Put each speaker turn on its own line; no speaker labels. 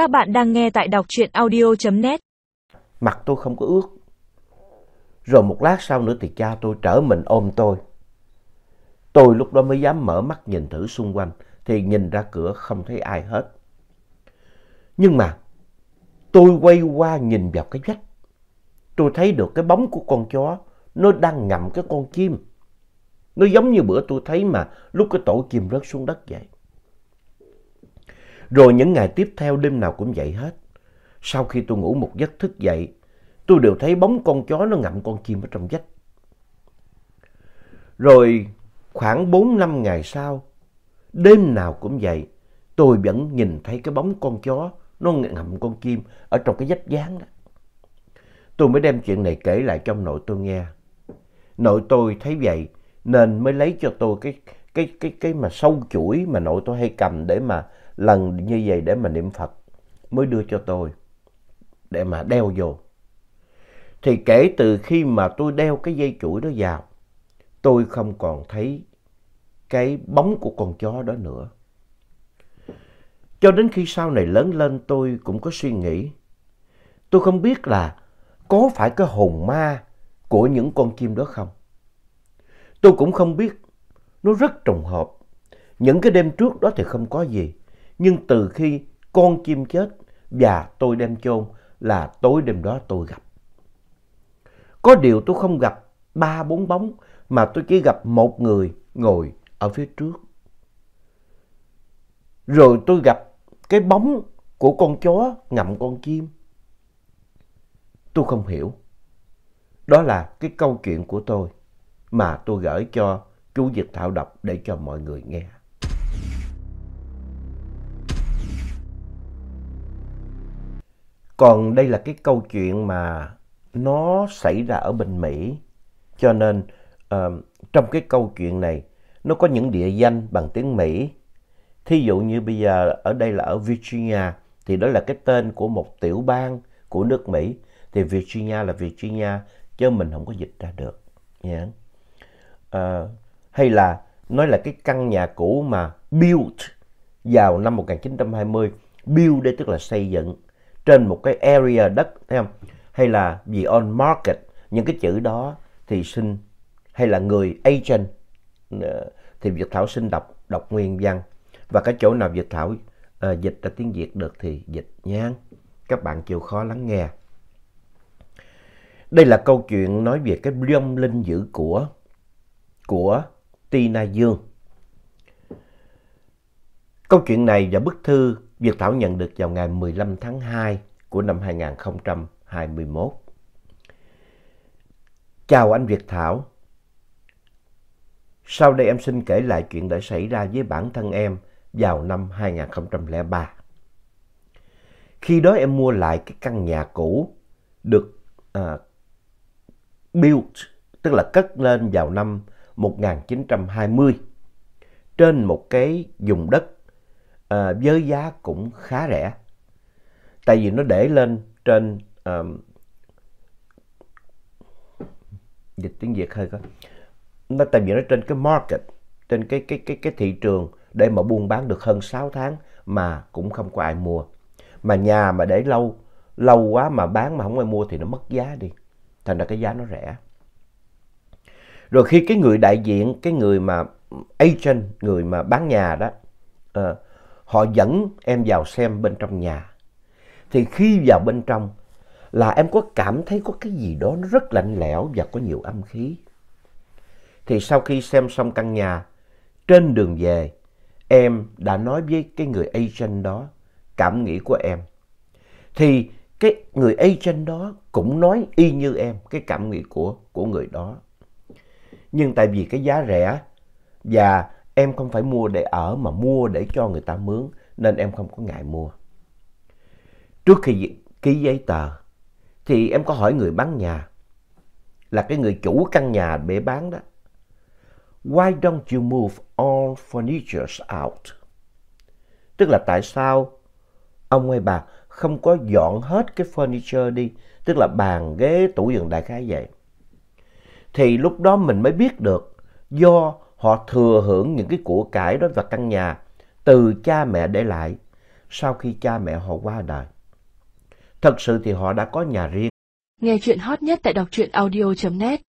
Các bạn đang nghe tại đọc truyện audio.net.
Mặt tôi không có ướt. Rồi một lát sau nữa thì cha tôi trở mình ôm tôi. Tôi lúc đó mới dám mở mắt nhìn thử xung quanh, thì nhìn ra cửa không thấy ai hết. Nhưng mà, tôi quay qua nhìn vào cái vách. Tôi thấy được cái bóng của con chó, nó đang ngậm cái con chim. Nó giống như bữa tôi thấy mà lúc cái tổ chim rớt xuống đất vậy. Rồi những ngày tiếp theo đêm nào cũng vậy hết. Sau khi tôi ngủ một giấc thức dậy, tôi đều thấy bóng con chó nó ngậm con chim ở trong vách. Rồi khoảng 4-5 ngày sau, đêm nào cũng vậy, tôi vẫn nhìn thấy cái bóng con chó nó ngậm con chim ở trong cái vách dáng đó. Tôi mới đem chuyện này kể lại cho nội tôi nghe. Nội tôi thấy vậy nên mới lấy cho tôi cái cái cái cái mà sâu chuỗi mà nội tôi hay cầm để mà lần như vậy để mà niệm Phật mới đưa cho tôi để mà đeo vô. Thì kể từ khi mà tôi đeo cái dây chuỗi đó vào, tôi không còn thấy cái bóng của con chó đó nữa. Cho đến khi sau này lớn lên tôi cũng có suy nghĩ. Tôi không biết là có phải cái hồn ma của những con chim đó không? Tôi cũng không biết. Nó rất trùng hợp. Những cái đêm trước đó thì không có gì. Nhưng từ khi con chim chết và tôi đem chôn là tối đêm đó tôi gặp. Có điều tôi không gặp ba bốn bóng mà tôi chỉ gặp một người ngồi ở phía trước. Rồi tôi gặp cái bóng của con chó ngậm con chim. Tôi không hiểu. Đó là cái câu chuyện của tôi mà tôi gửi cho chú Dịch Thảo đọc để cho mọi người nghe. Còn đây là cái câu chuyện mà nó xảy ra ở bên Mỹ. Cho nên uh, trong cái câu chuyện này nó có những địa danh bằng tiếng Mỹ. Thí dụ như bây giờ ở đây là ở Virginia thì đó là cái tên của một tiểu bang của nước Mỹ. Thì Virginia là Virginia chứ mình không có dịch ra được. Yeah. Uh, ờ, hay là nói là cái căn nhà cũ mà built vào năm 1920. Build đây tức là xây dựng trên một cái area đất thấy không? Hay là gì on market những cái chữ đó thì xin hay là người agent ờ, thì Việt Thảo xin đọc đọc nguyên văn và cái chỗ nào Việt Thảo uh, dịch ra tiếng Việt được thì dịch nhé. Các bạn chịu khó lắng nghe. Đây là câu chuyện nói về cái vong linh giữ của của Tina Dương. Câu chuyện này và bức thư Việt Thảo nhận được vào ngày 15 tháng 2 của năm 2021. Chào anh Việt Thảo. Sau đây em xin kể lại chuyện đã xảy ra với bản thân em vào năm 2003. Khi đó em mua lại cái căn nhà cũ được uh, built, tức là cất lên vào năm 1920 trên một cái vùng đất à, với giá cũng khá rẻ. Tại vì nó để lên trên à, dịch tiếng Việt hơi có, Nó tại vì nó trên cái market, trên cái cái cái cái thị trường để mà buôn bán được hơn 6 tháng mà cũng không có ai mua. Mà nhà mà để lâu lâu quá mà bán mà không ai mua thì nó mất giá đi. Thành ra cái giá nó rẻ. Rồi khi cái người đại diện, cái người mà agent, người mà bán nhà đó, uh, họ dẫn em vào xem bên trong nhà. Thì khi vào bên trong là em có cảm thấy có cái gì đó nó rất lạnh lẽo và có nhiều âm khí. Thì sau khi xem xong căn nhà, trên đường về, em đã nói với cái người agent đó cảm nghĩ của em. Thì cái người agent đó cũng nói y như em, cái cảm nghĩ của, của người đó. Nhưng tại vì cái giá rẻ và em không phải mua để ở mà mua để cho người ta mướn nên em không có ngại mua. Trước khi ký giấy tờ thì em có hỏi người bán nhà là cái người chủ căn nhà để bán đó. Why don't you move all furnitures out? Tức là tại sao ông hay bà không có dọn hết cái furniture đi, tức là bàn, ghế, tủ giường đại khái vậy. Thì lúc đó mình mới biết được do họ thừa hưởng những cái của cải đó và căn nhà từ cha mẹ để lại sau khi cha mẹ họ qua đời. Thật sự thì họ đã có nhà riêng.
Nghe chuyện hot nhất tại đọc truyện audio.net